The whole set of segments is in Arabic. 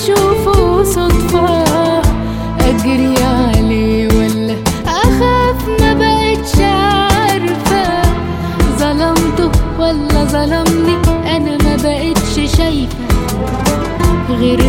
أشوفه صدفة. أجري عليه ولا أخاف ما بقتش عارفة. ظلمته ولا ظلمني أنا ما بقتش شايفة. غير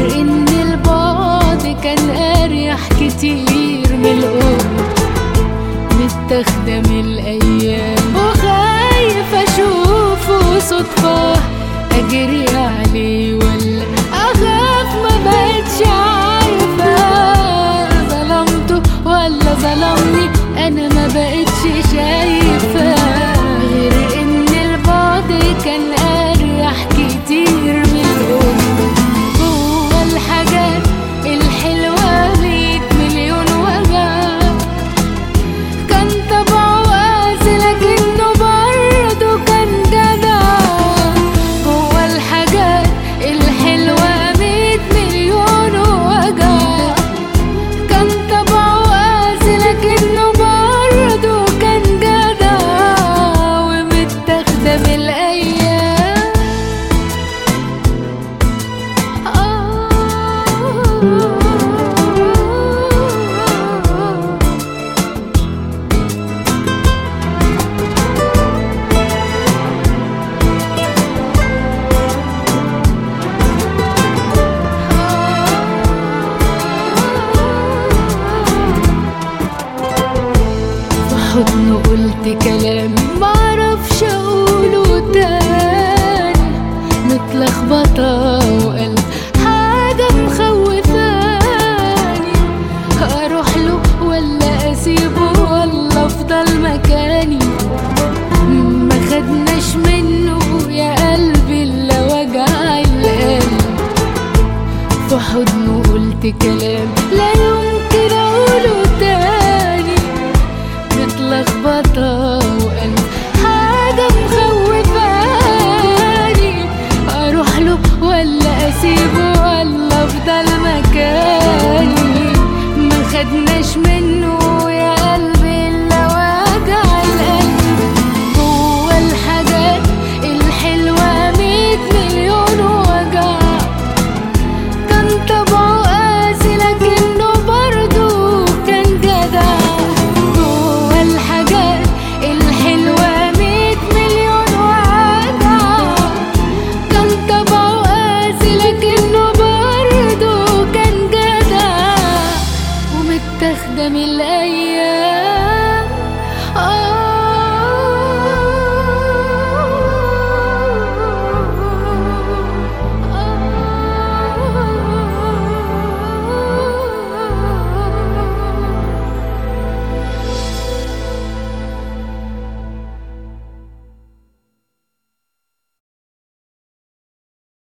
كنت قلت كلام yeah. Oh.